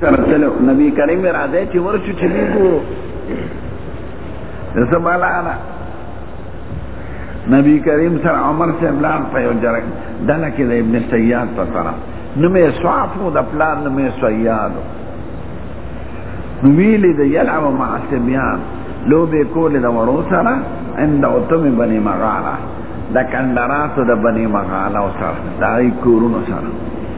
سره تلو نبی کریم راځي چې ورچو چې موږ ګورو زه بالا انا نبی کریم سره عمر سے بلان په یو جرګ دنه کې د ابن سیاد په طرف نو مې صاف مو د پلان نو مې سیاد ویلې د یلعب مع سبیان لو به کول د وړو سره عند اوتم بنی مغالا د کندراتو د بنی مغالا سره دای کورونو سره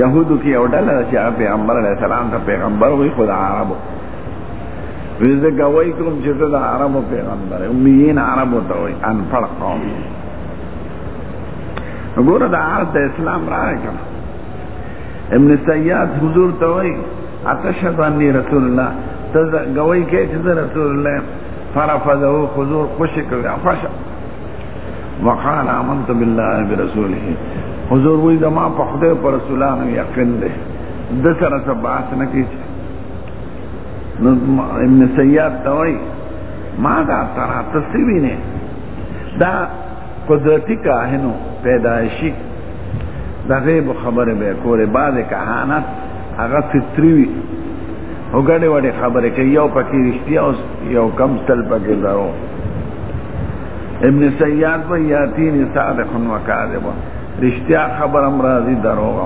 یهودو کې یو ډله چې هغه پیغمبر علیه السلام ته پیغمبر وایي خو د عربو وایي زه ګواهي کوم چې زه د عربو پیغمبر یم امیین عربو ته وایي انپړ قوم ګوره د عرب د اسلام راغی که ابن سیاد حضور ته وایي اتشهد انی رسول الله ته ګواهي کوې چې زه رسول الله یم فرفضه حضور خوشې کوي خوشه وقال آمنت بالله برسوله حضور وی زما په خدای پر رسولانو یقین دی د سره څه باس نه کیږي نو ابن سیاد ته وای ما دا ترا تسوی نه دا قدرتی کاهنو پیدایشی د غیب خبره به کوله بعد کهانت هغه فطری وی او ګډه وړه خبره کوي یو پکې رښتیا او یو کم تل پکې داو ابن سیاد و یاتین صادق و کاذب رښتیا خبر امراضی دروغ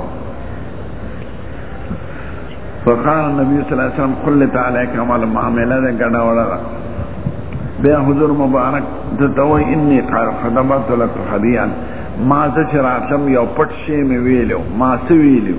فقال نبی صلی الله علیه وسلم قل تعالی کمال معاملہ دې ګډه وړه بیا حضور مبارک د دوی انی قال خدمت لك حدیان ما ته چراتم یو پټ شی می ویلو ما څه ویلو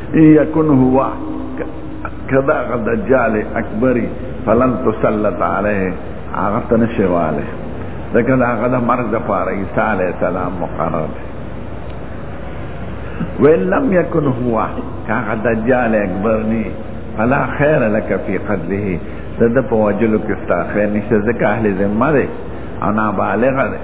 يكن هو كذا دجال اکبری فلن تسلط عليه هغه ته نشي واله ځکه دا هغه د مرګ د پاره عیسی علیه السلام مقرر دی وإن لم يكن هو كاغا دجال اکبر نی فلا خیر لك في قتله د د په وجلو کې ستا خیر نشته ځکه اهل ذمه دی او نابالغه دی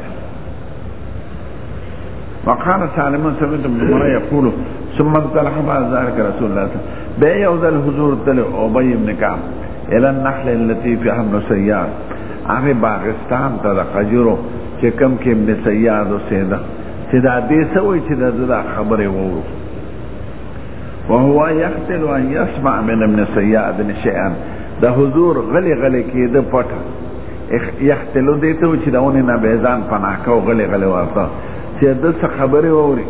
وقال سالم سمعت ابن عمر يقول ثم انطلق بعد ذلك رسول الله بي يوز الحضور تل ابي بن كعب الى النحل التي فيها ابن سيار هغه باغستان ته د خجرو چې کم کې ابن سیاد اوسېده چې دا دې سوې چې دا خبره وو وهو يختل ان يسمع من ابن سیاد شيئا د حضور غلي غلي کې د پټه یختلو دی ته چې داونه نه به ځان پناه کو غلې غلې ورته چې د څه خبرې ووري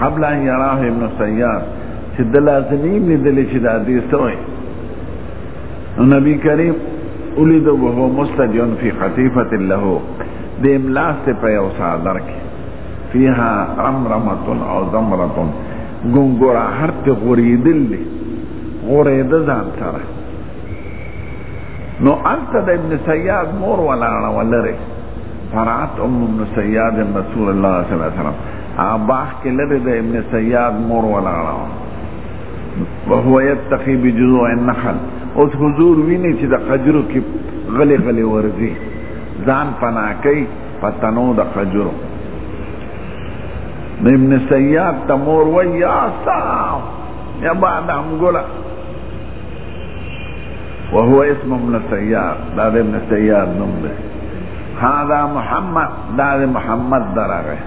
قبل ان يراه ابن سيار چې د لازمي لیدل چې دا دې سوې نو نبی کریم ولید وهو مستجن فی خطیفه له د املاس ته په یو صادر کې فيها رمرمه او زمره ګونګورا هر ته غوریدل غوریدل ځان سره نو الته د ابن سیاد مور ولاړه ولره فرات ام ابن سیاد رسول الله صلی الله علیه وسلم باغ کې لره د ابن سیاد مور ولاړه وهو يتقي بجذوع النخل اوس حضور ویني چې د خجرو کې غلې غلې ورځي ځان پناه کوي په تنو د خجرو نو ابن سیاد ته مور وایي یا صاحب یا بعد هم ګوله وهو اسم ابن سیار دا د ابن سیار نوم دی هذا محمد دا د محمد دراغه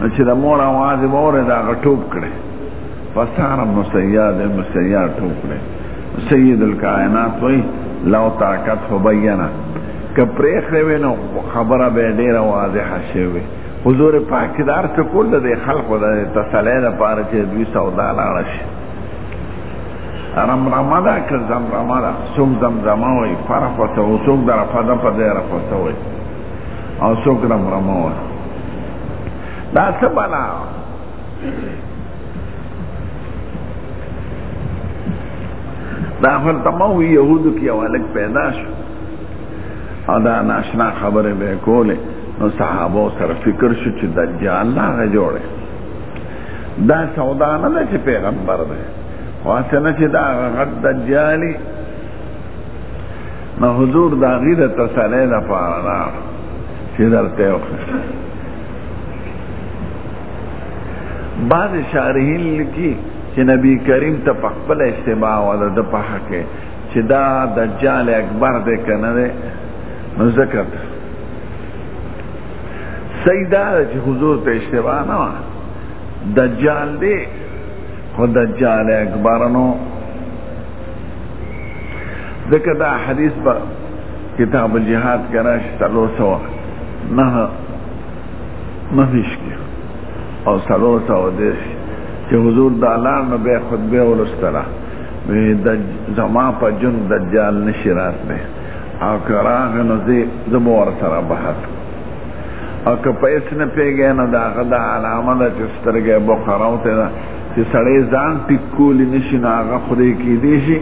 نو چې د مور आवाज وره دا غټوب کړي فصار ابن سیار د ابن سیار ټوب کړي سید الکائنات وای لو طاقت فبینا کپریخ وی نو خبره به ډیره واضحه شوی حضور پاکدار څه کول د خلکو د تسلی لپاره چې دوی سودا لاړ شي رمرمه ده که زمرمه ده څوک زمزمه وایي فرق ورته و څوک د رفه ده په ځای رفه ته وایي او څوک رمرمه وایي دا څه بلا دا خپل تمام یهودو کې یو هلک پیدا شو او دا ناشنا خبرې به یې کولې نو صحابو سره فکر شو چې دجال هغه جوړې دا سودا نه ده چې پیغمبر دی واسنه چې دا غد دجالی نو حضور دا غیر تسلی دا پارا چې درته وخه بعض شارحین لکی چې نبی کریم ته په خپل اشتباه ولا د په حق چې دا دجال اکبر دې کنه دې نو ذکر سیدا چې حضور ته اشتباه نه دجال دې خو دجال اکبرنو ځکه دا حدیث به کتاب الجهاد کې راشي څلور سوه نهه نهویشت کې او څلور سوه دېرش چې حضور د الله نه بیا خطبه ولوستله وی د زما په جون دجال نشي راتلی او که راغی نو زه به ورسره بحث او که په هېڅ نه پوهېږی نو د هغه دا علامه ده چې سترګه یې بوخه راوتې ده چې سړی ځان ټیک کولی نه شي نو هغه خدای کېدی شي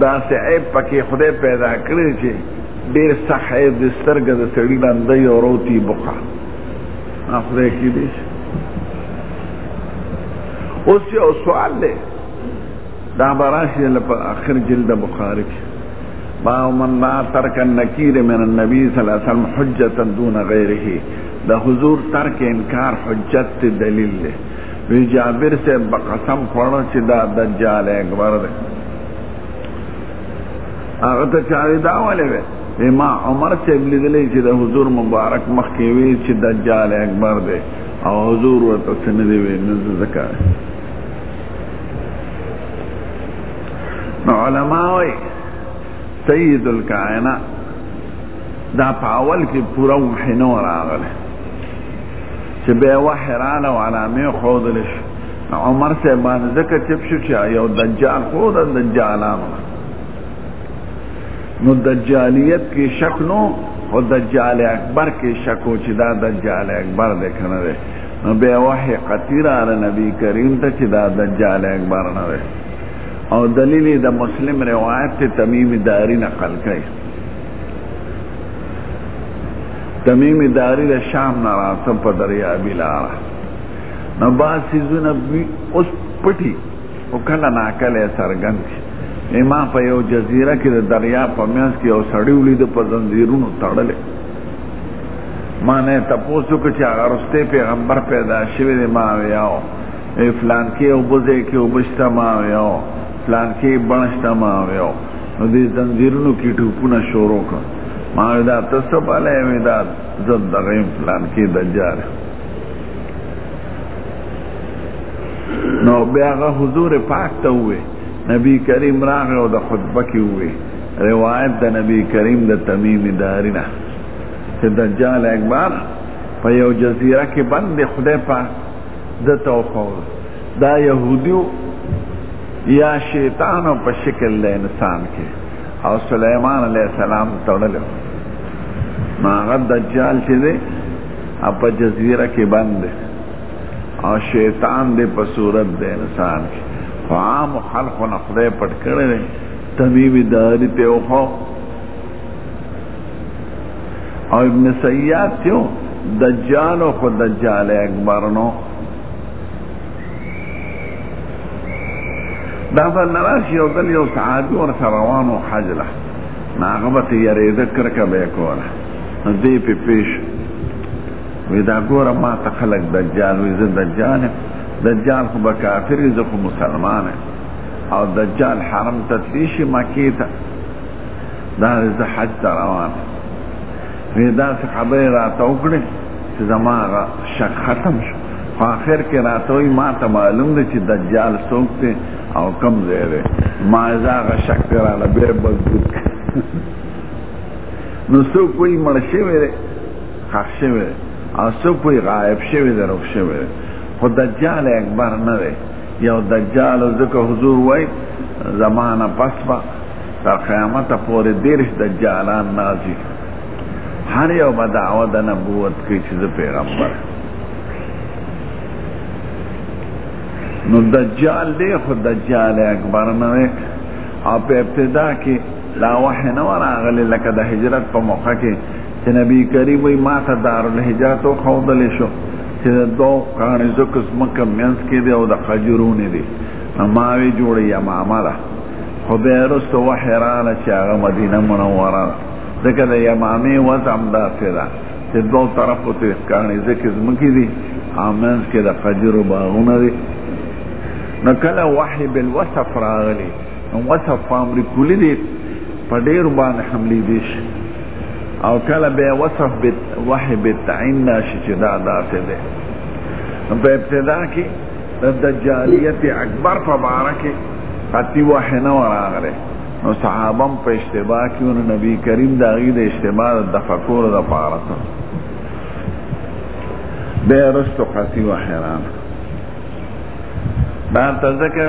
داسې عیب پکې خدای پیدا کړی چې ډېر سخت عیب د سترګه د سړي ړنده یې وروتي بوخه خدای کېدی شي اوس یو سوال دی دا براشی لپا اخر جلد بخاری کی با من را ترک النکیر من النبی صلی اللہ علیہ وسلم حجتا دون غیره دا حضور ترک انکار حجت تی دلیل لے وی جابر سے بقسم خوڑو چی دا دجال اکبر دے آغا تا چاری دا والے وی ما عمر سے ابلی دلی چی دا حضور مبارک مخیوی چی دجال اکبر دے او حضور و تسندی وی نزد ذکر نو علماء وی سید الکائنات دا په اول کې پوره وحی نه راغله چې به وحی رااله او علامې خودل شي عمر سے باندې ځکه چپ شو چې یو دجال خو د دجالانو نو دجالیت کې شک نو او دجال اکبر کې شک و چې دا دجال اکبر دی کنه نو بیا وحی قطعی را نبی کریم ته چې دا دجال اکبر نه دی او دلیل د مسلم روایت ته تمیم داری نقل کړي تمیم داری د شام نه راته په دریا بلار نو باسی زونه اوس پټي او کله نا کله سرګند شي ما په یو جزیره کې د دریا په میانس کې یو سړی ولید په زنجیرونو تړلې ما نه تاسو کو چې هغه رسته پیغمبر پیدا شوی دی ما ویاو فلان کې او بوزه کې او بشتا ما ویاو فلان کې بنشتا ما ویاو نو دې زنجیرونو کې ټوپونه شروع کړ ما دا تاسو په لای مې دا زد دغه فلان کې دجار نو بیا هغه حضور پاک ته وې نبی کریم راغی او د خطبه کې وې روایت د نبی کریم د تمیم داری نه چې دجال اکبر په یو جزیره کې بند خدای په د توفو دا يهوديو یا شیطان په شکل له انسان کې او سليمان عليه السلام تړل ما غد دجال چې دی په جزیره کې بند دی او شیطان دې په صورت د انسان کې خو عام خلقو نه خدای پټ کړی دی تمیمي داري ته وخو او ابن سیاد تیو دجال و خود دجال اکبر نو دا فل نراشی او دل یو صحابی ور سروان و حجله ناغبت یریده کرکه بیکوله دی پی پیش وی دا ګوره ما ته خلک دجال وی زه دجال یم دجال خو به کافر وي زه خو مسلمان یم او دجال حرم ته تللی شي مکې ته دا زه حج ته روان وی داسې خبرې راته وکړې چې زما هغه شک ختم شو خو آخر کې راته وایي ما ته معلوم دی چې دجال څوک دی او کم ځای دی ما زه هغه شک دی راله بیا مضبوط نو څوک وایي مړ شوی دی خخ شوی او څوک وي غائب شوی دی روک شوی دی خو دجال اکبر نه دی یو دجال ځکه حضور وای زمانه پس به تر قیامت پورې دیرش دجالان نازي هر یو به دعوه د نبوت کوي چې زه پیغمبر نو دجال دی خو دجال اکبر نه دی او په ابتدا کې لا وحی نه ورغلی لکه د هجرت په موقع کې چې نبی کریم وي ما ته دار الهجات او خودل شو چې دو کانې زو قسمه کم منځ کې دی او د خجرونه دی ما وی جوړې یا معامله خو به رسو وحرانه چې هغه مدینه منوره ځکه د یمامې وزم دا سره چې دو طرفو ته کانې ځکه زمکې دی امنځ کې د خجرو باغونه دی نو کله وحی بالوصف راغلی نو وصف په امر کلی دی په ډیر باندې حملې دي او کله به وصف به وحی به تعین ناشي چې دا داسې ده په ابتدا کې د دجالیت اکبر په باره کې اتی وحی نه وراغله نو صحابم په اشتباه کې نو نبی کریم دا غي د اشتباه د تفکر د پاره ته به رستو قتی وحیران دا تذکر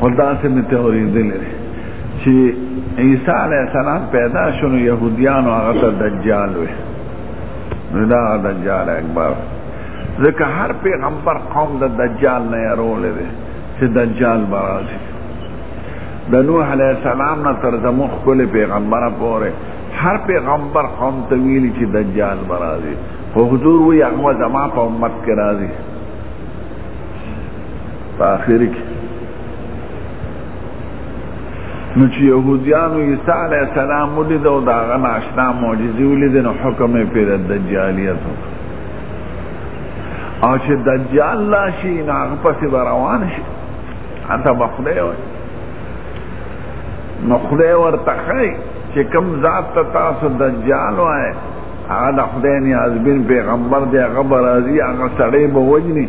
خدا سے میں تیوری دل ہے چی عیسیٰ علیہ السلام پیدا شنو یہودیان و آغتا دجال ہوئے ندا دجال اکبر ذکر ہر پیغمبر قوم دا دجال نیا رولے دے چی دجال برازی د نوح علیہ السلام نه تر زموږ خپل پیغمبر پورې هر پیغمبر قوم ته ویلي چې دجال به راځي خو حضور وایي هغه زما په امت کې راځي په اخر کې نو چې يهوديانو عيسى عليه السلام ولید او دا غنا آشنا معجزې ولید نو حکم یې پر دجالیت او چې دجال لا شي نه هغه پسې روان شي انت بخدای وای نو خدای ورته خی چې کم ذات ته تاسو دجال وای هغه د خدای نیازبین پیغمبر دی هغه به راځي هغه سړی به وجني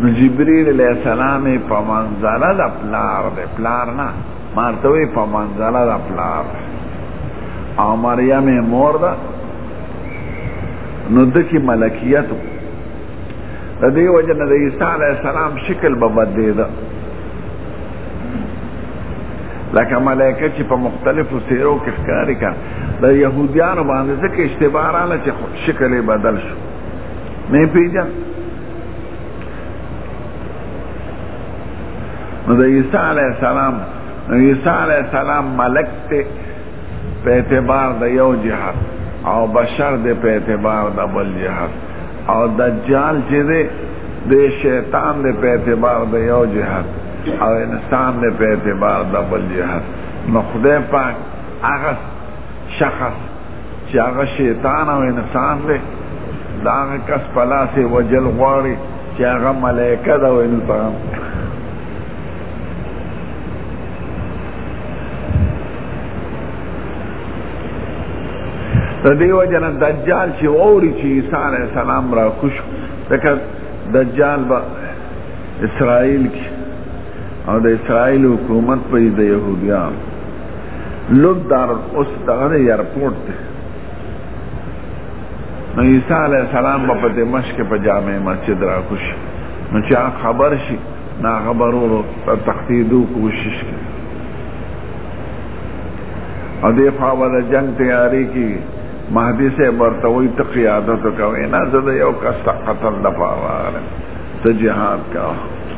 نو جبريل عليه السلام په منځله د پلار د پلار نه مارته وي په منځله د پلار او مریم مور ده نو د کې ملکیت د دې وجه نه د عیسی علی السلام شکل به بدلیده لکه ملائکه چې په مختلفو سیرو کې ښکاري کړه د يهوديانو باندې ځکه اشتباه رااله چې شکل یې بدل شو نه پیژن نو د عیسی علی السلام نو عیسی علی السلام ملک ته په اعتبار د یو جهاد او بشر د په اعتبار د بل جهاد او دجال چې دی د شیطان د په اعتبار د یو جهاد او انسان د په اعتبار د بل جهاد نو خدای پاک هغه شخص چې هغه شیطان او انسان دی د هغه کس په لاس یې وژل غواړي چې هغه ملایکه ده او انسان د دې وجه نه دجال چې واوري چې عیسی علیه السلام را کوش ځکه دجال به اسرائیل کې او د اسرائیل حکومت په د یهودیانو لوب دار اوس دغه دی ایرپورټ دی نو عیسی علیه السلام به په دمشق کې په جامع مسجد راکوش نو چې هغه خبر شي نو هغه به ورو ورو تښتېدو کوشش کوي او دې خوا به د جنګ تیاري کېږي مهدي صاحب ورته وایي ته قیادت کوې نه زه د یو کس قتل دپاره راغلم ته جهاد کوه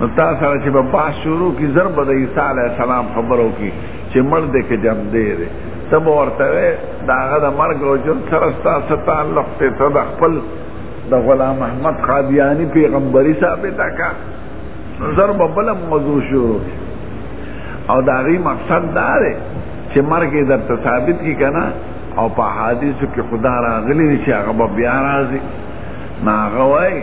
نو تا سره چې په باس شروع کی ضرب د عیسی علی السلام خبرو کی چې مړ دې کې جام دې دې تب ورته دا هغه د مرګ او جون سره ستاسو تعلق ته ته د خپل د غلام احمد قادیانی پیغمبري ثابت کا ضرب بل موضوع شروع او دا غي مقصد دا دی چې مرګ یې درته ثابت کی کنه او په حادثو کې خدا راغلی چې هغه بیا راځي ناغوي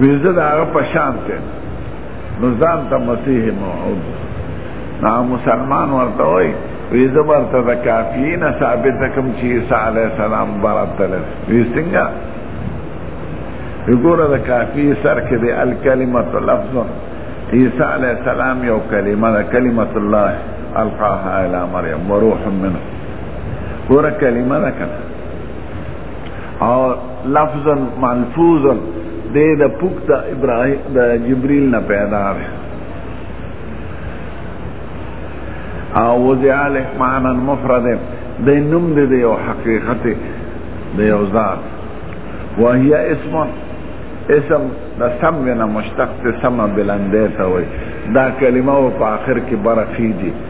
ویزه د هغه په شان ته نو ځان ته مسیح موعود نا مسلمان ورته وای ویزه ورته د کافی نه ثابت کوم چې عیسی علی السلام براتل وی څنګه وګوره د کافی سر کې د الکلمت لفظ عیسی علی السلام یو کلمه ده کلمت الله القاها الى مریم وروح منه ګوره کلمه ده کنه او لفظا ملفوظا د د پوک د ابراهیم د جبريل نه پیدا دی او وزعل معنا مفرد د نوم د یو حقیقت د یو ذات وهي اسم اسم د سم نه مشتق ته سم بلنده ته وي دا کلمه په اخر کې برخې دي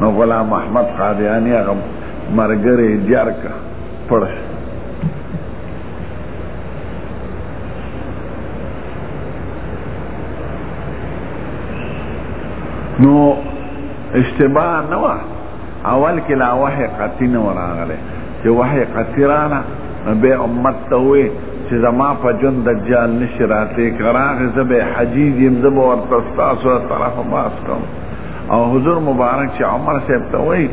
نو غلام احمد قادیانی هغه مرګره جار کا پړش نو اشتباه نه و اول کې لا وحی قطعی نه وراغله چې وحی قطعی رانه به امت ته وې چې زما په جون دجال نشراتې کراغه زبه حجیز يم زبه ورته تاسو طرف باس کوم او حضور مبارک چې عمر صاحب ته وایي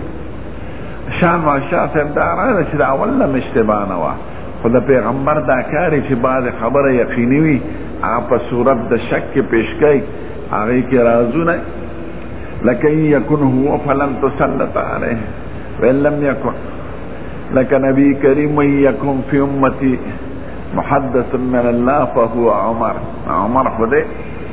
شاه ماشاه صاحب دا راغله چې د اول نه اشتباه نه وه خو د پیغمبر دا کار چې بعض خبره یقیني وي هغه په صورت د شک کې پیش کوي هغې کې رازونه لکه ان یکن هو فلن تسلط علیه وان لم یکن لکه نبی کریم ان یکن فی امتی محدث من الله فهو عمر عمر خو دی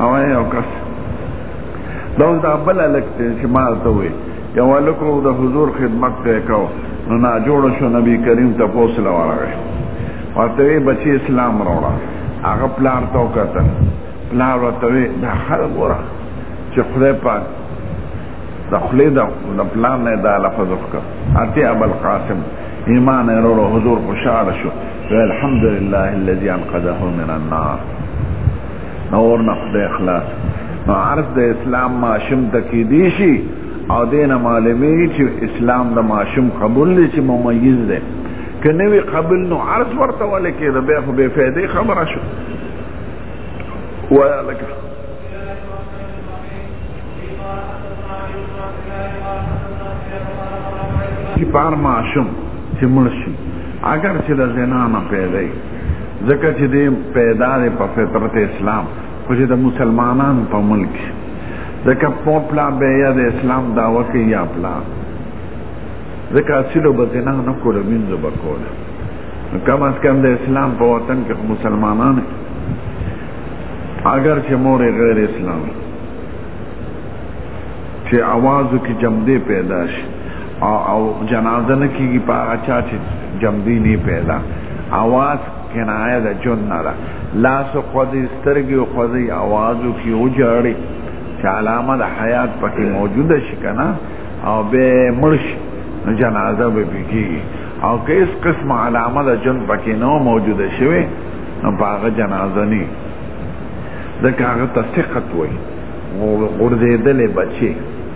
هوا یو کس دا اوس دا بل لک چې ما ته وې یو لکو د حضور خدمت ته کو نو نا جوړ شو نبی کریم ته پوسل ورغی ورته بچی اسلام راوړه هغه پلان تو کته پلان ورته دا خر ګوره چې خدای پاک د خلې د پلان نه دا لفظ وکړه اته ابل قاسم ایمان ورو حضور خوشاله شو الحمد لله الذي انقذه من النار نور نقد اخلاص نو عرض د اسلام ماشوم تکي دي شي او دینه معلومي چې اسلام د ماشوم قبول دي چې ممیز دي کنه وی قبول نو عرض ورته ولې کې دا به خو به فائدې خبره شو ولا لك چې پار ماشوم چې مرشي اگر چې د زنا نه پیدا وي ځکه چې دی پیدا دی په فطرت اسلام خو چې د مسلمانانو په ملک ځکه په پلا به یا د اسلام دعوه کوي یا پلا ځکه اصلو به زنا نه کوله مینځو به کوله نو کم از کم د اسلام په وطن کې مسلمانان اگر چې مور غیر اسلام چې اوازو کې جمدې پیدا شي او او جنازه نه کیږي په هغه چا چې جمدی نه پیدا اواز کنایه د جون نه ده لاس او خدای سترګې او خدای اوازو کې او جړې چې علامه د حیات پکې موجوده شي کنه او به مرش نو جنازه به کیږي او که اس قسم علامه د جون پکې نو موجوده شوی نو هغه جنازه نه ځکه هغه تصدیقت وای غورځېدلې بچي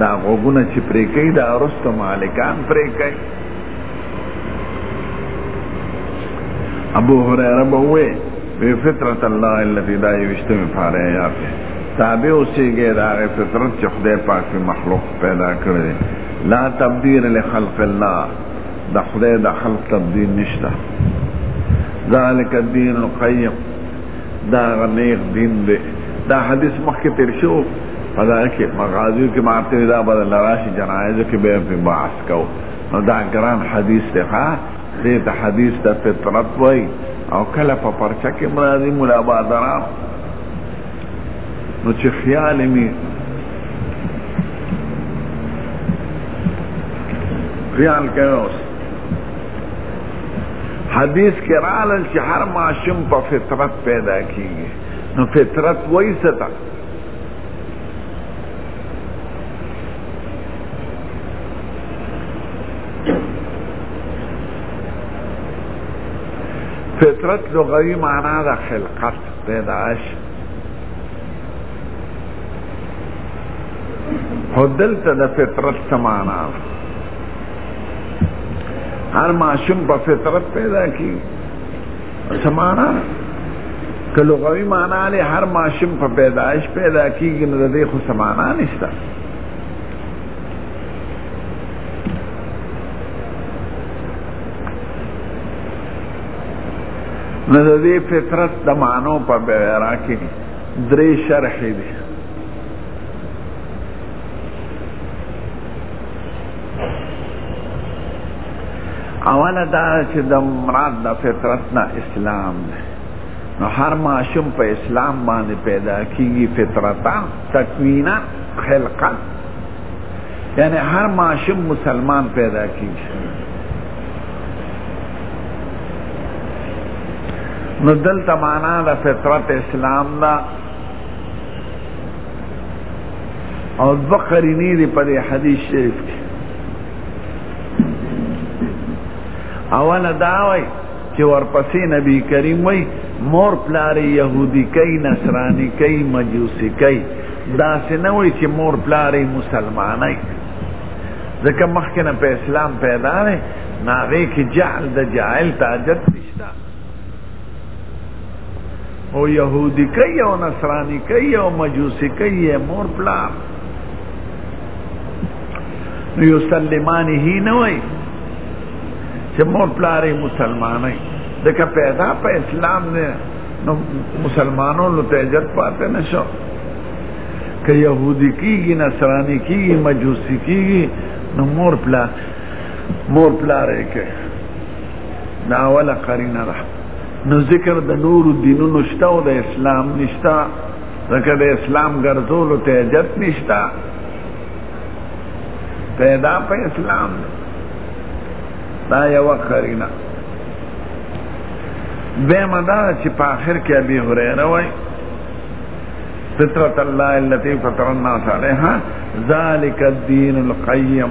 دا غوګونه چې پرې کوي دا ارستو مالکان پرې کوي ابو هريره بووي وی فطرت الله التي دا یوشتم پاره یا په تابع اوسېږي دا فطرت چې خدای پاک په مخلوق پیدا کړی لا تبديل لخلق الله دا خدای د خلق تبديل نشته ذالک الدين القيم دا غنیغ دین دی دا حدیث مخکې تیر شو په دا کې مغازیو کې ماته دا بدل راشي جنایزو کې به په باس کو نو دا ګران حدیث دی ها دې ته حدیث د فطرت وای او کله په پرچا کې مرادي مولا بادرا نو چې خیال می خیال کړو حدیث کې راغلل چې هر ماشوم په فطرت پیدا کیږي نو فطرت وایي څه ته فطرت لغوي معنا د خلقت پیدائش خو دلته د فطرت څه معنا ده هر ماشوم په فطرت پیدا کی سمانا که لغوی معنا له هر ماشوم په پیدایش پیدا کیږي نو د دې خو سمانا نشته نو د دې فطرت د معنو په بیرا کې درې شرح دي اوله دا چې د مراد د فطرت نه اسلام دی نو هر ماشوم په اسلام باندې پیدا کیږي فطرتا تکوینا خلقا یعنی هر ماشوم مسلمان پیدا کیږي نو دلته معنا د فطرت اسلام دا او دو قرینی دی پر حدیث شریف کی اول دعوی چې ورپسې نبی کریم وای مور پلار يهودي کوي نصراني کوي مجوسي کوي دا څنګه وای چې مور پلار مسلمانای ځکه مخکې نه په اسلام پیدا نه ناغه کې جهل د جاهل تاجت نشته او يهودي کوي او نصراني کوي او مجوسي کوي مور پلا نو یو سلمانی هی نه وای چې مور پلارې مسلمانای دغه پیدا په اسلام نه نو مسلمانانو له تهجد پاتې نشو که يهودي کیږي نصراني کیږي مجوسي کیږي نو مور پلا مور پلارې کې دا ولا قرینه ده نو ذکر د نور دینونو شته او د اسلام نشته ځکه د اسلام ګرځولو ته اجت نشته پیدا په اسلام دا یو قرینه به مدا چې په آخر کې ابي هريره وای فطرت الله التي فطر الناس عليها ذلك الدين القيم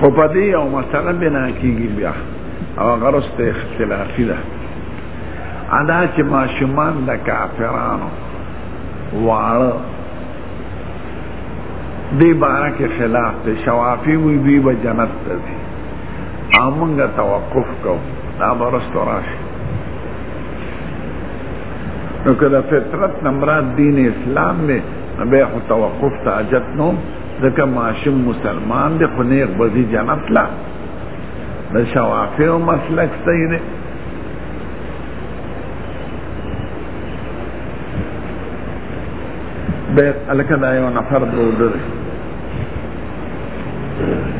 خو په دې یو مسله بنا کېږي بیا او هغه وروسته اختلافي ده ادا چې ماشومان د کافرانو واړه دې باره کې خلاف دی شوافي وي دوی به جنت ته ځي او موږ توقف کوو دا به وروسته راشي نو که د فطرت نه مراد دین اسلام دی نو بیا خو توقف ته حاجت نه ځکه ماشوم مسلمان دی خو نیغ به ځي جنت له د شوافیو مسلک صحیح دی بیا هلکه دا یو نفر به اوده دی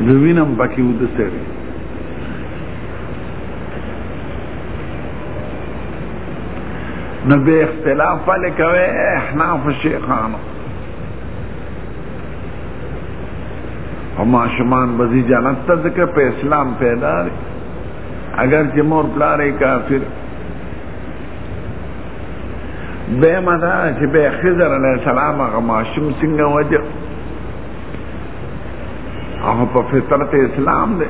زه وینم پکې اوده سړی نو به اختلاف ولې کوي احناف شیخانو او ماشومان بزی جنت ته ځکه په اسلام پیدا دی اگر چې مور پلار یې کافر به مدا چې به خضر علیه السلام هغه ماشوم څنګه وجه هغه په فطرت اسلام دی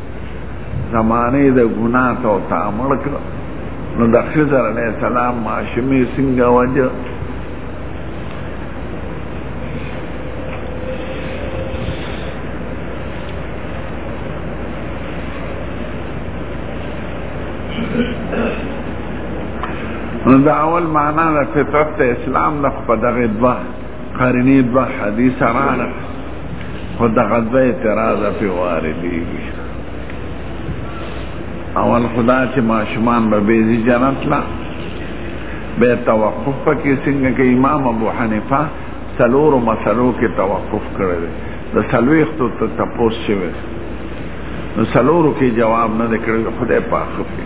زمانه د ګنا ته او تعامل کړ نو د خضر علیه السلام ماشومې څنګه وجه نو دا اول معنا د فطرت اسلام د په دغه دوه قرینه دوه حدیث راغله خو دغه دوه اعتراض پې واردېږي اول خدا چې ماشومان به بېځي جنت لا به توقف پکې څنګه کې امام ابو حنیفه څلورو مسلو کې توقف کړی دی د څلوېښتو ته تپوس شوی نو څلورو کې جواب نه دی کړی خدای پاک خفې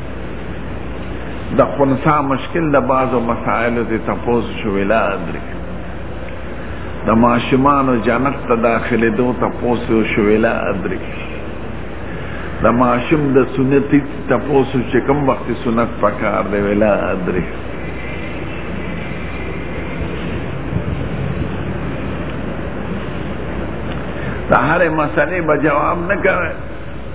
د خونسا مشکل د بعضو مسائلو د تپوس شو ویلا درې د ماشومانو جنت ته داخلي دو تپوس شو ویلا درې د ماشوم د سنتي تپوس چې کوم وخت سنت پکار دی ویلا درې د هرې مسلې به جواب نه کوي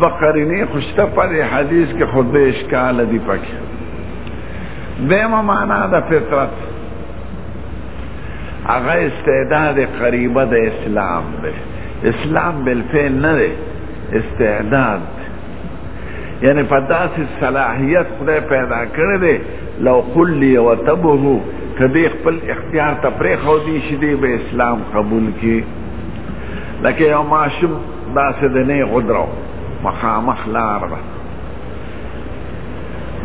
بقرینی خوشته په دې حدیث کې خود به اشکال دی پکې دیمه معنا د فطرت هغه استعداد قریبه د اسلام دی اسلام بالفعل نه دی استعداد یعنی په داسې صلاحیت خدای پیدا کړی دی لو قلی و تبهو که دی خپل اختیار ته پرېښودی شي دی به اسلام قبول کړي لکه یو ماشوم داسې د نه غدرو مخامخ لار ده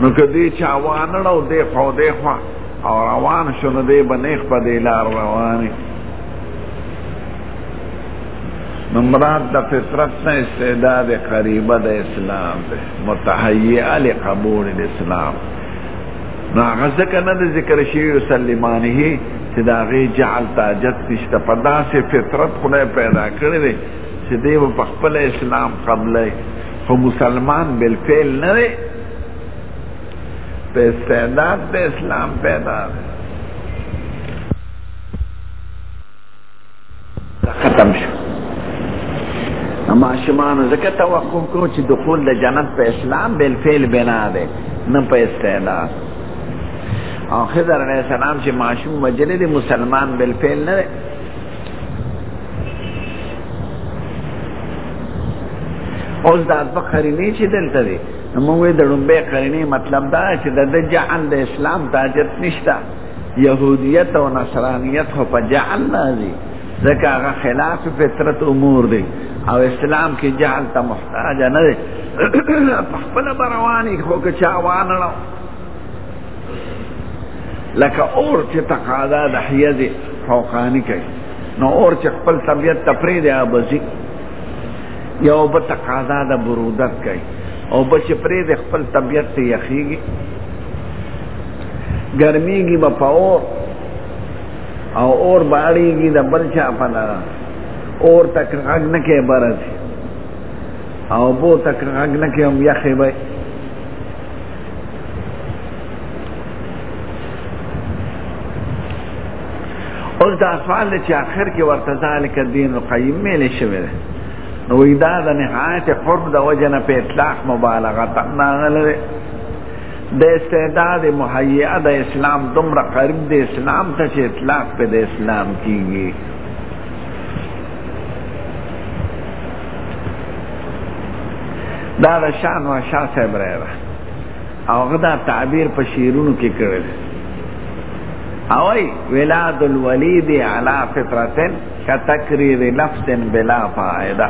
نو که دې چا وانړو دې خوا دې خوا او روان شو نو دې به نیخ په دې لار روانې نو مراد د فطرت نه استعداد قریبه د اسلام ده متحیه لقبول الاسلام نو هغه ځکه نه د ذکر شوي سلیمانه چې د هغې جعل تاجت نشته په داسې فطرت خدای پیدا کړی دی چې دی به په خپله اسلام قبلی خو مسلمان بالفعل نه دی په استعداد د اسلام پیدا دی ختم شو اما شمانو ځکه توقع کو چې دخول د جنت په اسلام بل فعل بنا دی نه په استعداد او خضر علیہ السلام چې معشوم وجلی دی مسلمان بل فعل نه دی اوس د ازبق قرینې چې دلته دی نو موږ د ړومبې قرینې مطلب دا چې د جعل د اسلام تاجت نشته يهوديت او نصرانيت خو په جعل راځي ځکه هغه خلاف فطرت امور دی او اسلام کې جعل ته محتاج نه دی په خپل رواني خو که چا وانه لکه اور چې تقاضا د حیز فوقانی کوي نو اور چې خپل طبیعت تفرید یا بزی یو به تقاضا د برودت کوي او بچ پرې د خپل طبیعت ته یخیږي ګرميږي به په اور او اور به اړېږي د بل چا په لاره اور ته که غږ نه کوې به راځي او اوبو ته که غږ نه کوې هم یخې به اوس دا سوال دی چې آخر کې ورته ذلک دین القیم میلې شوی دی نو وایي دا د نهایت قرب د وجه نه په اطلاق مبالغه تم راغلی دی د استعداد مهیئه د اسلام دومره قریب د اسلام ته چې اطلاق په د اسلام کیږي دا د شان و شاه صاحب رایره او هغه دا تعبیر په شعرونو کې کړی دی اوی ولاد الولید علی فطرتن کتکریر لفظ بلا فائده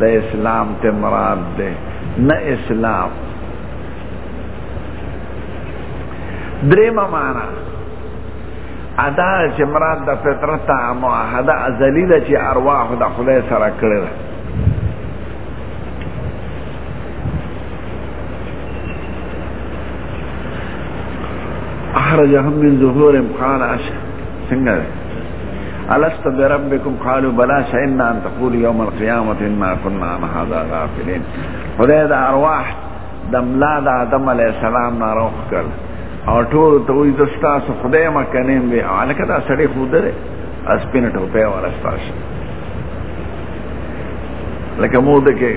د اسلام ته مراد ده نه اسلام درېمه معنا ادا چې مراد د فطرت معاهده ازلی ده چې ارواح د خدای سره کړې ده اخرجهم من ظهورهم قال اشهد څنګه الست بربکم قالوا بلا شئنا ان تقول يوم القيامه انا كنا عن هذا غافلين خدای دا ارواح د ملا د آدم علی السلام نه روح کړ او ټول ته وي دستا سو خدای ما کنیم وی الکه دا سړی خو دره اس پینه ټوپه ولا ستاش لکه مو دکې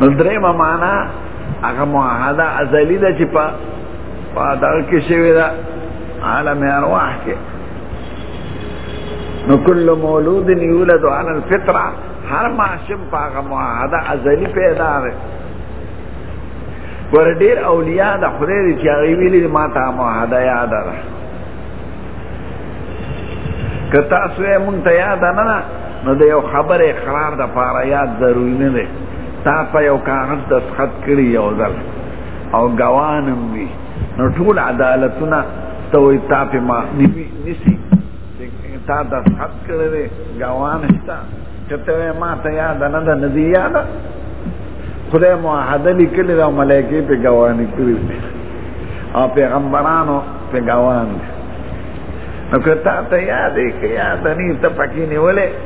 نو درېما معنا هغه معاهده ازلی ده چې په په دغه کې شوې ده عالم ارواح کې نو کل مولود یولد علی الفطره هر ماشوم په هغه معاهده ازلی پیدا ده ور ډیر اولیاء د خدای دی چې هغه ویلي ما ته معاهده یاد ده که تاسو یې مونږ ته یاد نه نو د یو خبر اقرار د پاره یاد ضروري نه دی تا په یو کاغذ دستخط کړي یو ځل او ګوانم وي نو ټول عدالتونه ته وي تا په ما نیوي نسی تا دستخط کړی دی ګوان شته که ته وایې ما ته یاده نه ده نه دي یاده خدای معاهده لیکلې ده او ملایکې پې ګوانې کړي دي او پیغمبرانو پې ګوان دي نو که تا ته یادې که یاده نه ته پکې نیولې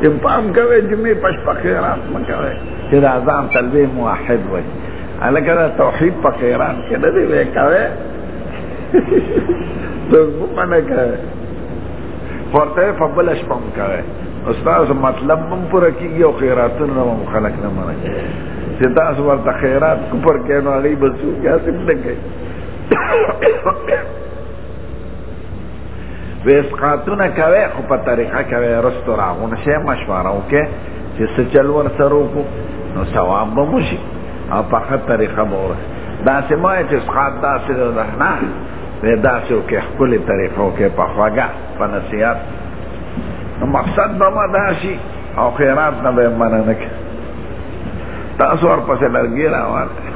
چې پام کوي چې مې پښ په خیرات مکوي چې دا ځان تلوي موحد وي الکه دا توحید په خیرات کې نه دی وکاوه ته مونږ کوي ورته په بل شپم کوي استاد مطلب مون پر کیږي او خیراتونه مون خلق نه منه چې تاسو ورته خیرات کو پر کینو اړي بسو کیا څه نه کوي ویسقاتونه کوي خو په طریقه کوي رستو راغون شي مشوره وکړي چې څه چل ور سره وکړو نو ثواب به مو شي او په ښه طریقه به ورسي داسې مه وایه چې اسقات داسې ده نه دی داسې وکړي ښکلې طریقه وکړي په خوږه په نصیحت نو مقصد به مه دا شي او خیرات نه به یې منع نه کړي تاسو ورپسې لرګي راوړئ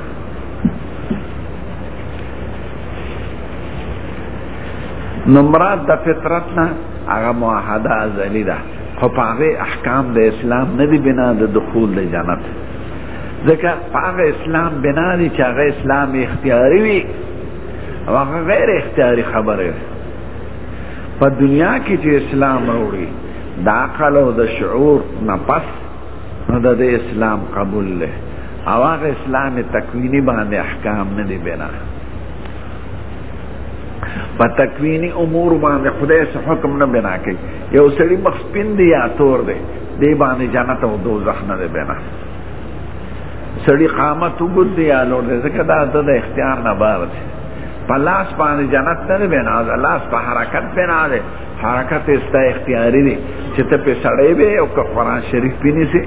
نو مراد د فطرت نه هغه معاهده ازلی ده خو په هغې احکام د اسلام نه دي بنا د دخول د جنت ځکه په هغه اسلام بنا دي چې هغه اسلام اختیاري وي او هغه غیر اختیاري خبره وي په دنیا کې چې اسلام راوړي د عقل او د شعور نه پس نو د اسلام قبول له او هغه اسلام تکوینی باندې احکام نه دی بنا په تکوینی امور باندې خدای څه حکم نه بنا کوي یو سړی مخ سپین دی یا تور دی دی باندې جنت او دوزخ نه دی بنا سړی قامت وګد دی یا لور دی ځکه دا د اختیار نه بار دی په لاس باندې جنت نه دی بنا دا لاس په حرکت بنا دی حرکت استا اختیاري دی چې ته په سړی به او که قرآن شریف پینې سي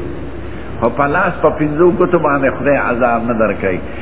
او په لاس په پنځو ګوتو باندې خدای عذاب نه درکوي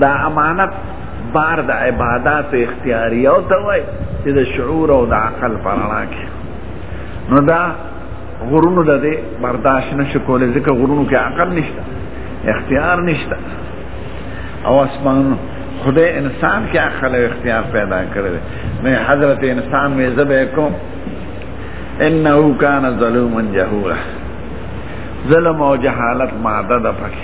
دا امانت بار د عبادت اختیاریه او ته وای چې د شعور او د عقل په رڼا کې نو دا غرونو د دې برداشت نشو کولای ځکه غرونو کې عقل نشته اختیار نشته او اسمان خدای انسان کې عقل او اختیار پیدا کړی نه حضرت انسان مې زبې کوم انه کان ظلوما جهولا ظلم او جهالت ماده ده پکې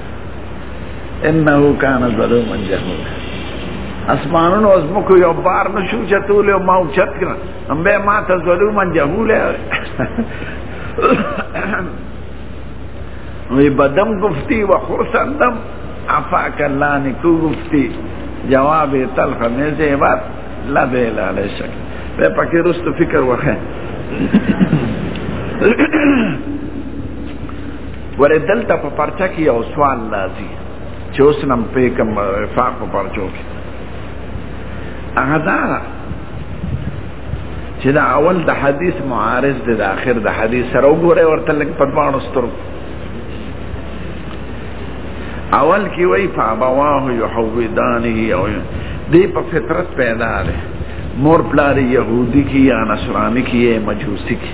انه کان ظلوما جهولا اسمانونو از مکو یو بار نشو چتول او ما اوچت کړ هم به ما ته ظلوما جهولا وی بدم گفتی و خرسندم عفا کلا نکو گفتی جواب تلخ میزه بات لبه لاله شک به پکې رست فکر وخه ورې دلته په پرچا کې یو سوال لازم چې اوس نم په کوم وفاق په پرچو کې هغه دا چې دا اول د حدیث معارض دی د اخر د حدیث سره وګوره ورته لګ په باندې سترګو اول کې وای فابواه يحودانه او دی په فطرت پیدا دی مور پلار يهودي کی یا نصراني کی یا مجوسي کی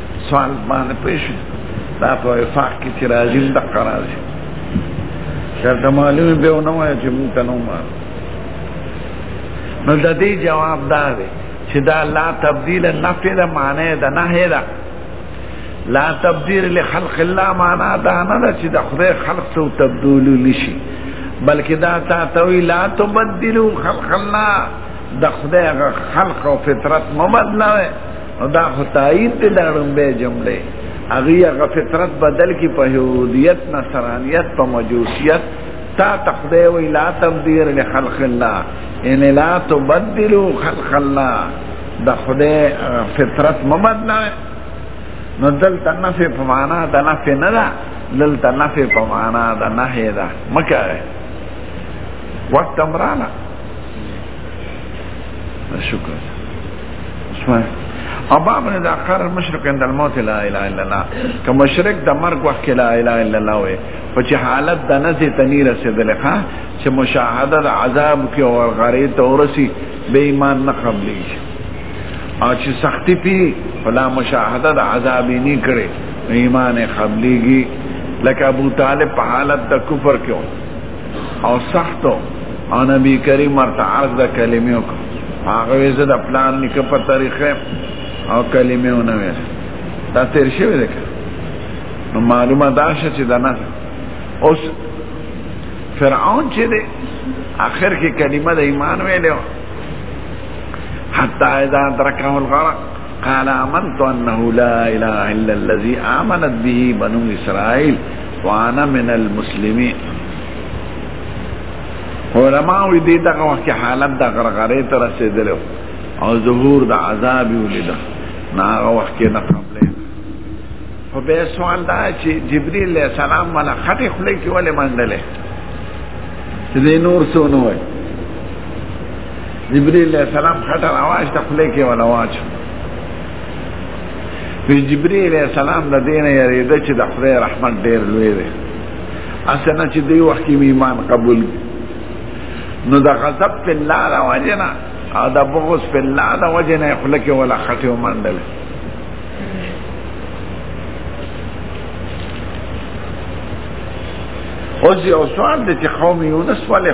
سوال باندې پېښ دا په وفاق کې چې راځي د قرار شي شرط معلومه به نه وایي چې موږ ته نو ما نو د دې جواب دا دی چې دا لا تبديل نفي ده معنی ده نه ده لا تبديل لخلق الله معنا دا نه ده چې د خدای خلق ته تبديل نشي بلکې دا تا ته لا تبدلوا خلق الله د خدای خلق او فطرت مبدله او دا خو تایید دی دا ړومبی جمله هغوی هغه فطرت بدل کړي په یهودیت نصرانیت په مجوسیت تا ته خدای وایي لا تبدیر لخلق الله یعنې لا تبدلو خلق الله د خدای فطرت مه بدلوئ نو دلته نفې په معنا د نفې نه ده دلته نفې په معنا د نهې ده مه کوئ وخت هم راغله شکر عثمان او باب نه دا قرار مشرک عند الموت لا اله الا الله که مشرک د مرګ وخت لا اله الا الله وي په چې حالت د نزه تنی رسیدل ښه چې مشاهده د عذاب کې او غری ته ورسی به ایمان نه قبلي او چې سختی پی فلا مشاهده د عذاب نه کړي ایمان قبليږي لکه ابو طالب په حالت د کفر کې او سختو او نبی کریم ورته عرض د کلمې وکړه هغه وې زه د پلان لیکه په طریقه او کلمې ونه وې دا تیر شوی دی نو معلومه دا شه چې دا نه اوس فرعون چې دی اخر کې کلمه د ایمان ویلې حتی اذا درکه الغرق قال آمنت أنه لا إله إلا الذي آمنت به بنو إسرائيل وانا من المسلمین علماء دې دغه وخت حالت د غرغره ته رسیدل او ظهور د عذاب ولید نه هغه وخت نه قبلې خو به سوال دا چې جبرئیل علیہ السلام ولا خټه خلې کې ولې منډلې دې نور څه نه وای جبرئیل علیہ السلام خټه راواش ته خلې کې ولا واچو وی جبرئیل علیہ السلام د دینه یریده چې د خدای رحمت ډیر لوی دی اسنه چې دی وخت کې ایمان قبول نو د غضب په الله را وجنا او د بغض په الله را وجنا خپل کې ولا خټه ومنډل اوس یو سوال دی چې قوم یونس ولې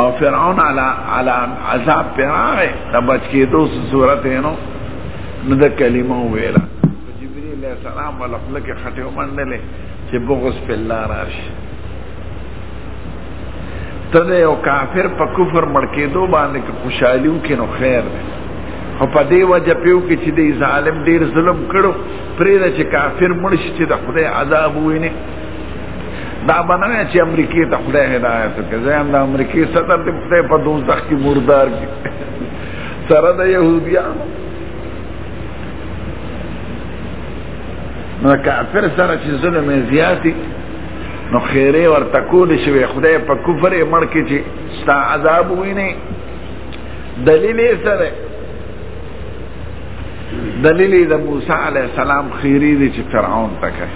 او فرعون علا علا عذاب پر راغی د بچ کېدو صورت یې نو نو د کلمه ویله جبرئیل علیه السلام ولا خپل کې خټه ومنډلې چې بغض په الله راشي ته د یو کافر په کفر مړ کېدو باندې که خوشحالي وکړې نو خیر دی خو په دې وجه پېو کې چې دی ظالم ډېر ظلم کړو پرېږده چې کافر مړ شي چې د خدای عذاب وویني دا باندې چې امریکای ته خدای هدایت کوي زه هم د امریکای صدر دې خدای په دوزخ کې مردار کی سره د يهوديانو نو کافر سره چې ظلم زیاتی نو خیره ورته کول شي خدای په کفر یې مړ کې چې ستا عذاب ویني دلیل یې سره دلیل د موسی علی السلام خیری دی چې فرعون تکه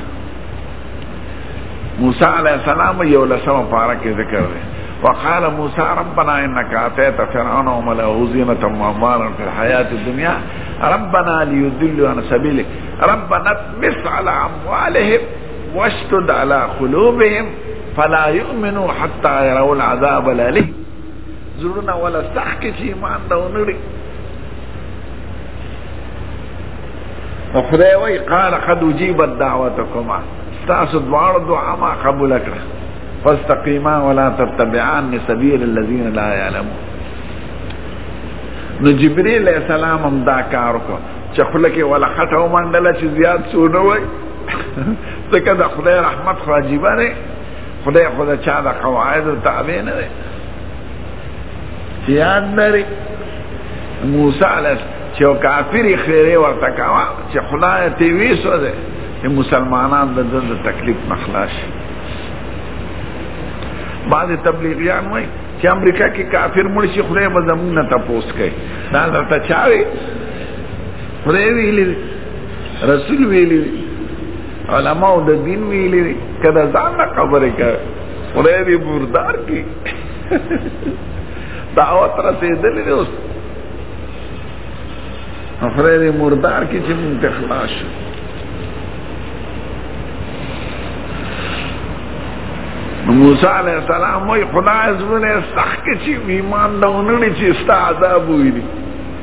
موسی علی السلام یو لسمه پاره کې ذکر دی وقال موسى ربنا انك اتيت فرعون وملأه زينة واموالا في الحياة الدنيا ربنا ليدلوا عن سبيلك ربنا اطمس على اموالهم واشتد على قلوبهم فلا يؤمنوا حتى يروا العذاب الاليم زړونه ولا سخت کې چې ایمان دا ونړي نو خدای وایي قال قد اجيبت دعوتكما تاسو دواړو دعا ما قبول کړه فاستقیما ولا تتبعان سبیل الذين لا يعلمون نو جبريل عليه السلام هم دا کار وکړ چې خپل کې ولا خټه ومنډله چې زیات سونه وای ځکه د خدای رحمت خو عجیبه دی خدای خدا چا د قواعد تابع نه دی یاد لري موسی علیه چې کافر خیره ورته کاوه چې خدای ته ویسو ده چې مسلمانان د دې تکلیف مخلاص بعض تبلیغیان وایي چې امریکا کې کافر مړ شي خدای به زمونږ نه تپوس کوي دا درته چا وي خدای ویلي رسول ویلي علماء د دین ویلي دي که د ځان نه خبرې کوې خدای دې مردار کړي دعوت رسېدلې دی اوس خدای دې مردار کړي چې مونږ ته خلاص شو موسی علیہ السلام وی خدای زمونه سخت کی چی ایمان دونه چی ستا عذاب وی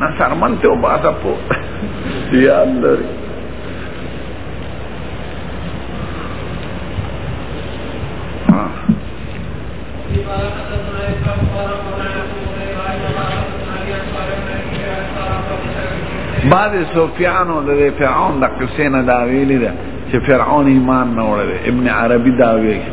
نه سرمن ته وباسه په یا الله بعض صوفیانو د فرعون د قصې نه دا ویلي ده چې فرعون ایمان نه وړي ابن عربي دا ویلي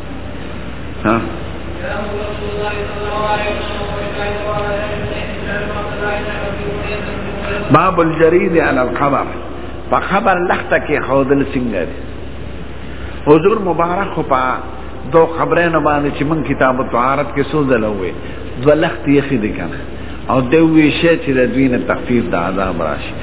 ها باب الجريد على القبر په خبر لخته کې خودل څنګه دي حضور مبارک خو په دو خبرینو باندې چې من کتاب طهارت کې سوز لوي دو لخت یې خې دي کنه او د وی شی چې د دوی نه تخفیف د عذاب راشي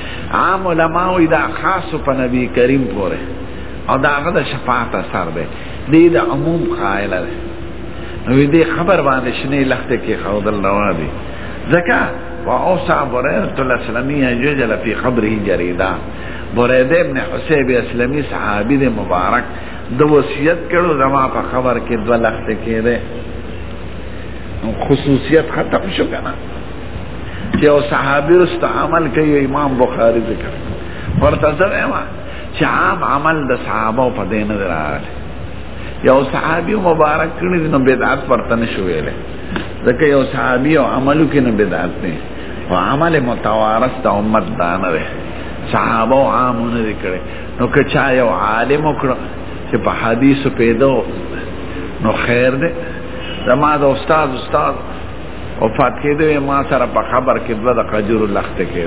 عام علماء دا خاص په نبی کریم پورې او دا هغه د شفاعت اثر دی دې د عموم قائل ده نو دې خبر باندې شنه لخته کې خودل روا دي ځکه واوسع بريرة الاسلامية يجل في قبره جريدا بريدة ابن حسيب اسلامي صحابي دي مبارك د وصیت کړو زما په خبر کې دوه لخت کې ده خصوصیت ختم شو کنه چې او صحابي رست عمل کوي امام بخاری ذکر ورته ځم چې عام عمل د صحابه په دې نه راغلی یو صحابي مبارک کړي نو بدعت ورته نشو ویلې ځکه یو صحابي او عملو کې نه بدعت نه او عمل متوارث د امت دانه ده صحابه او عامونه دي کړي نو که چا یو عالم وکړو چې په حدیث پیدا نو خیر ده زما د استاد استاد او فاتکې دوی ما سره په خبر کې دوه د قجور لخت کې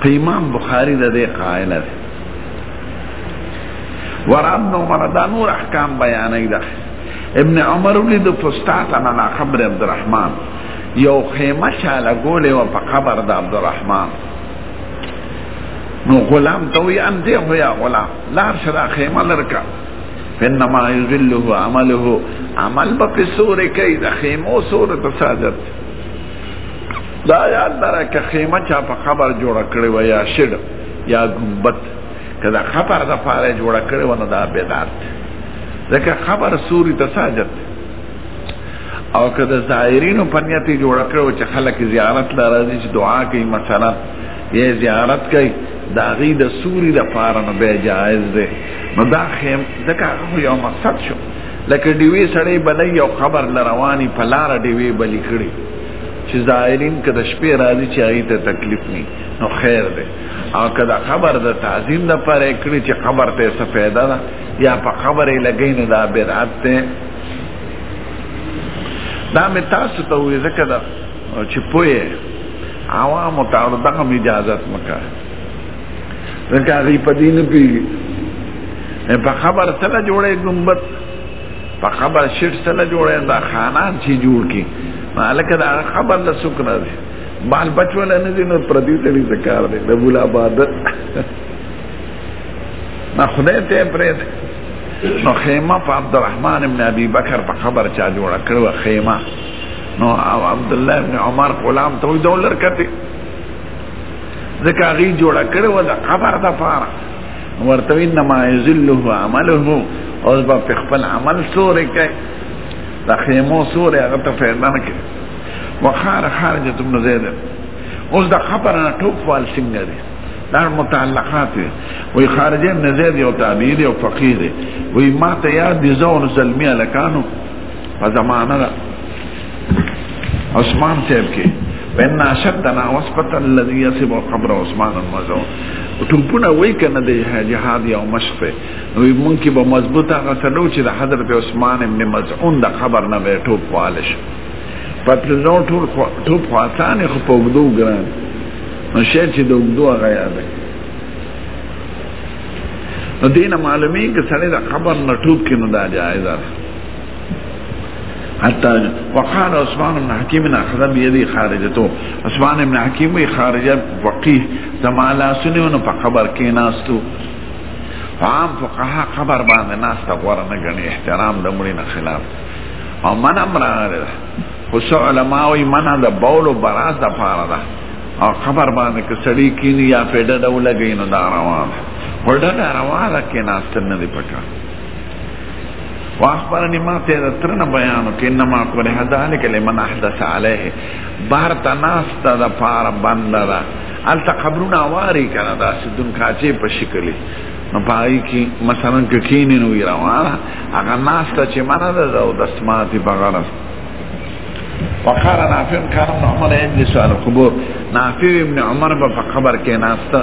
په امام بخاری د دې قائل دی ور ابن عمر دا نور احکام بیانې ده ابن عمر ولید فستات انا قبر عبد الرحمن یو خیمه شاله ګولې و په قبر د عبد الرحمن نو غلام ته وی ان دی هو یا غلام لار شرا خیمه لرکا فنما یذله عمله عمل به په سورې کې د خیمو سورې ته ساجت دا یاد لره که خیمه چا په خبر جوړه کړې وه یا شډ یا ګمبت که دا خبر د پاره جوړه کړې وه نو دا بدعت ځکه خبر سوري ته ساجت او که د زائرینو په نیت یې جوړه کړې وه چې خلک زیارت له راځي چې دعا کوي مثلا یا زیارت کوي د هغې د سوري دپاره نو بیا جایز دی نو دا خیم ځکه هغه یو مقصد شو لکه دیوی سړی بلې یو خبر لروانی په لار دیوی بلې کړی چې زائرین کده شپې راځي چې هغه ته تکلیف ني نو خیر دی او کده خبر د تعظیم نه پرې کړی چې خبر ته څه پیدا ده یا په خبرې لګین دا بدعت ته دا مې تاسو ته وې ځکه دا چې پوهه عوام ته دغه اجازه مکه ځکه هغوی په دې نه پوهېږي په خبر څه نه جوړی ګمبت په خبر شیټ څه نه جوړی دا خانان چې جوړ کړي هلکه د هغه خبر له څوک نه دی بال بچ ولا نه دي نو پردي ته دي ذکر دي د بولا باد ما خدای ته پرې نو خیمه په عبدالرحمن ابن ابي بکر په خبر چا جوړ کړو خیمه نو عبد الله ابن عمر غلام ته دولر کته ځکه هغه جوړه کړې و د قبر د پاره ورته انما یذله عمله او با په خپل عمل سورې کوي د خیمو سورې هغه ته فایده نه کوي وخار خارجه ابن زید اوس د خبر نه ټوپ فال څنګه دی دا متعلقات وي خارجه ابن زید یو تابعی دی او فقیر دی وي ما ته یاد دي زون زلمی الکانو په زمانه عثمان صاحب کې وینا شدنا وسقط الذي يسب قبر عثمان المزو ټوپونه وای کنه د جهاد یو مشق نو مونږ کې به مضبوطه غسلو چې د حضرت عثمان ابن مزعون د خبر نه به ټوپ والش پتلزو ټول ټوپ خاصانه خو په وګدو ګران نو شې چې د وګدو هغه یاد نو دینه معلومی که سړی د خبر نه ټوپ کې نه دا جایز ده حتى وقال عثمان بن حكيم ان اخذ بيدي خارجته عثمان بن حكيم وی خارجه فقيه زما لا سنو نو په خبر کې ناستو عام فقها خبر باندې ناسته غوړه نه غني احترام د مړي نه خلاف او من امر ده خو علماء وی من د بول او براز د پاره ده او خبر باندې کې سړی کینی یا پیډه ډول لګین دا روان ورډه روانه کې ناسته نه دی پکا واخبرني ما ته د ترنه بیانو کې انما کوله ذلک لمن احدث عليه بار تناس ته د پار بند را الته قبرونه واري کنه دا سدون کاچه په شکلې نو پای کې مثلا کې کینې نو روانه هغه ناس ته چې منه ده او د سماعتي بغیر وقال نافع كان ابن عمر يجلس على القبور نافع ابن عمر په قبر کې ناسته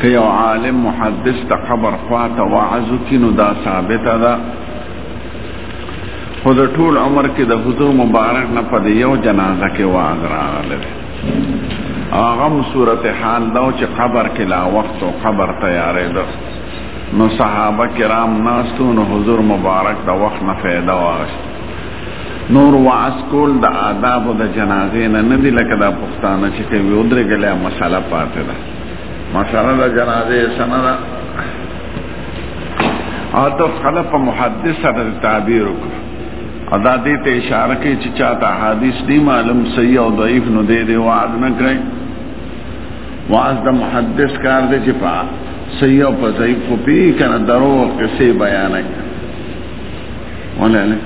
که یو عالم محدث ته قبر خوا ته وعظ وکړي نو دا ثابته ده خو د ټول عمر کې د حضور مبارک نه په یو جنازه کې وعظ راغلی دی هغه هم صورت حال دا چې قبر کې لا وخت او قبر تیارې ده نو صحابه کرام ناستو نو حضور مبارک د وخت نه فایده واغشت نور وعظ کول د آداب د جنازې نه نه دي لکه دا پښتانه چې کوي ودرېږلی مسله پاتې ده مسله د جنازې څه نه ده او ته خله په محدث سره تعبیر وکړو او دا دې ته اشاره کوي چې چا ته حدیث دی معلوم صحیح او ضعیف نو دې دې وعظ نه کړي وعظ د محدث کار دی چې په صحیح او په ضعیف خو پی کنه درو قصې بیان کړي ولا لا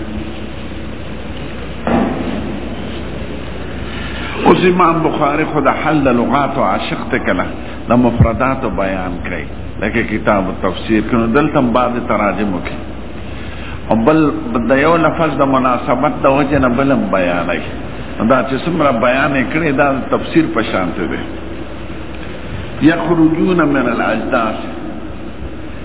اوس امام بخاری خو د حل د لغات او عاشق ته کله د مفردات بیان کړي لکه کتاب تفسیر کنو دلته بعد تراجم وکړي او بل د یو لفظ د مناسبت د وجه نه بلم بیانای دا چې څومره بیان کړي دا تفسیر په شان ته دی یخرجون من الاجداث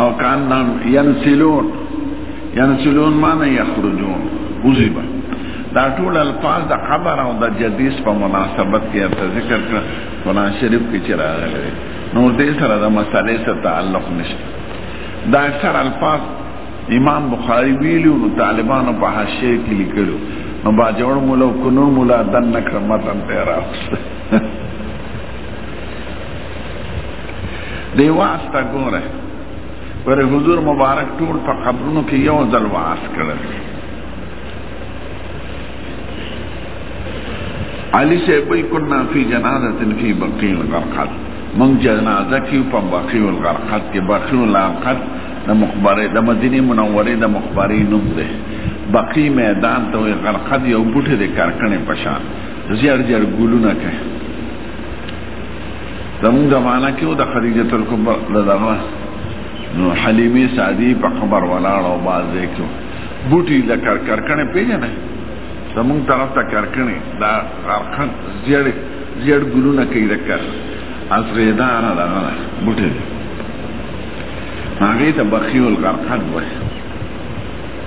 او کانهم ينسلون ينسلون معنی يخرجون وزي به دا ټول الفاظ د خبر او د جدیث په مناسبت کې ته ذکر کړ قرآن شریف کې چې راغلی نو دې سره د مسالې سره تعلق نشته دا اکثر الفاظ امام بخاری ویلو نو طالبانو په حاشیه کې لیکلو نو با جوړ مولا کنو مولا دن نکرمتن تیرا دی واس تا ګوره پر حضور مبارک ټول په قبرونو کې یو ځل واس کړل علی سے بھئی کنا فی جنازت فی بقی الغرقات من جنازه کې په بقی الغرقات کې بقی الغرقات د مخبره د مدینه منوره د مخبري نوم ده بقی میدان ته غرقد یو بوټه د کارکنې پشان زیار زیار ګلونه کوي زمونږ زمانه کې و د خدیجه الکبرا د دغه نو حلیمه سعدی په خبر ولاړ او بازه کې بوټي د کار کارکنه پیژنه زمونږ طرف ته کارکنه دا غرخن زیړ زیړ ګلونه کوي د کار ازریدار دغه بوټي هغه ته بخیل غرخن وایي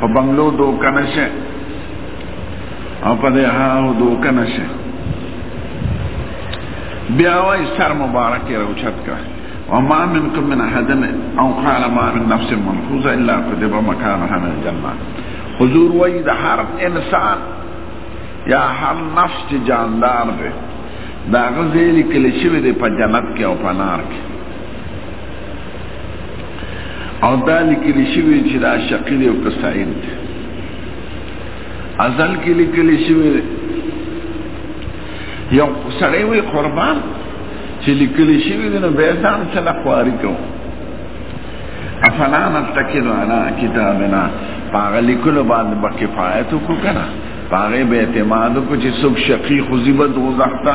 په بنگلو دوکه نشه او په دې هغه دوکه نشه بیا وای سر مبارک یې راوچت کړ وما منكم من احد او قال ما من نفس منفوسه الا كتب مكانها من الجنه حضور وای د هر انسان یا هر نفس چې جاندار دی دا غزه لیکل شوی دی په جنت کې او په نار کې او دا لیکل شوی چې دا شقیل او کسائل دی ازل کې لیکل شوی یو سړی وی قربان چې لیکل شوی دی نو به ځان سره خواري کوم افلا نتکل علی کتابنا پاغه لیکلو باندې به کفایت وکړه پاغه به اعتماد وکړو چې څوک شقی خو زیبت وزخته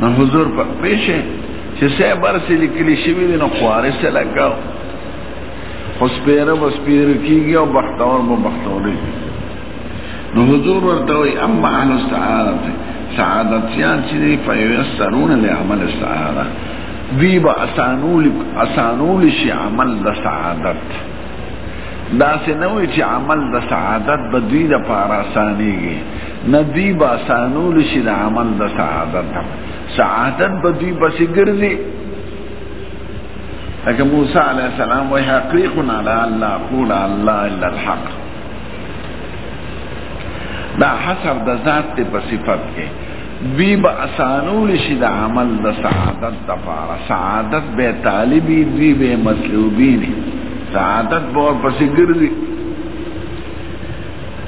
نو حضور په پیشه چې سه برسې لیکلي شوي دي نو خوارې سه لګاو خو سپېره به سپېره کېږي او بختور به بختورې نو حضور ورته وایي اما اهل السعادت سعادتیان چې دي فیسرون لعمل السعاده دوی به اسانول اسانول شي عمل د سعادت دا څه نه وي چې عمل د سعادت د دوی لپاره اسانېږي ندوی باسانول شي د عمل د سعادت سعادت به دوی پسې ګرځي لکه موسی علیه السلام وایي حقیق علی الله قول الله الا الحق دا حسر د ذات ته په صفت کې دوی به اسانول شي د عمل د سعادت د پاره سعادت به طالبي دوی به مطلوبي نه سعادت به پسې ګرځي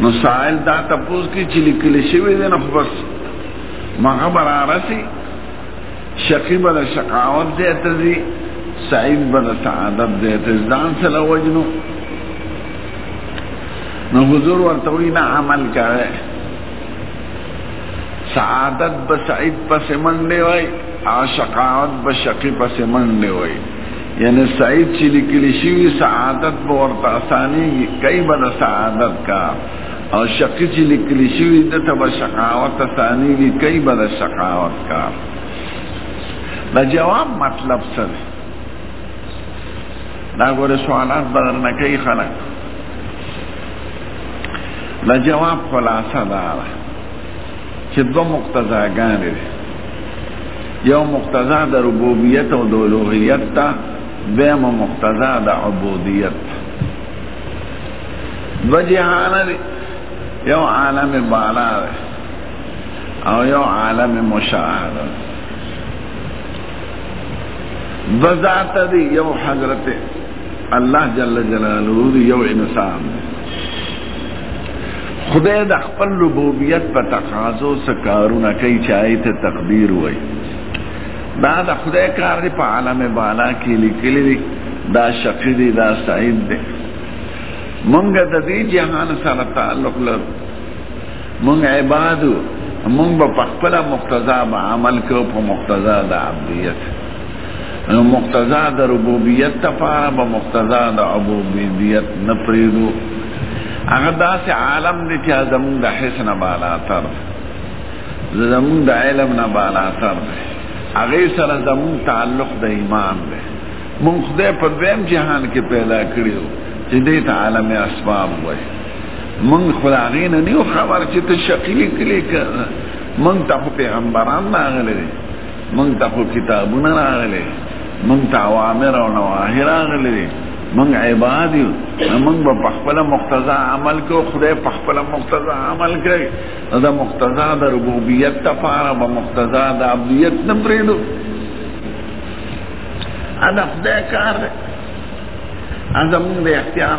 نو سائل دا تپوس کی چې لیکل شوی دی نو بس مغه برا رسی شقی بل شقاوت دی تزي سعید بل سعادت دی تزدان سره وجنو نو حضور ورته وی نه عمل کړي سعادت به سعید پس منډه وای او شقاوت به شقی پس منډه وای یعنی سعید چې لیکل شوی سعادت به ورته اسانیږي کوي به د سعادت کار او شقي چې لیکل شوی د ته به شقاوت اسانیږي کوي به د شقاوت کار دا جواب مطلب څه دی دا ګوره سوالات به درنه کوي خلک دا جواب خلاصه دا ده چې دوه مقتضاګانې دي یو مقتضا د ربوبیت او د الوهیت ته دویمه مقتضا د عبودیت دوه جهانه دي یو عالم بالا دی او یو عالم مشاهده دوه ذات دي یو حضرت الله جل جلاله یو انسان دی خدای د خپل ربوبیت په تقاضو سکارونه کوي چې آیت تقدیر وای دا د خدای کار دی په عالم بالا کې لیکلی دی دا شقی دی دا سعید دی مونږ د دې جهان سره تعلق لرو مونږ عبادو مونږ په خپل مقتضا عمل کوو په مقتضا د عبدیت نو مقتضا د ربوبیت لپاره به مقتضا د عبودیت نه پریدو هغه داسې عالم دی چې زموږ د حس نه بالا تر زموږ د علم نه بالا تر هغه سره زموږ تعلق د ایمان دی مونږ خدای په دویم جهان کې پیدا کړیو چې دې ته عالم اسباب وای مونږ خدای نه نیو خبر چې ته شقی لیکلی که مونږ ته پیغمبران راغلي مونږ ته خو کتابونه راغلي مونږ ته اوامر او نواهی راغلي دي مونږ عباد یو مونږ به په خپل مقتضا عمل کوو خدای په خپل مقتضا عمل کوي دا مقتضا د ربوبیت لپاره به مقتضا د عبدیت نه پرېږدو دا خدای کار دی دا زمونږ د اختیار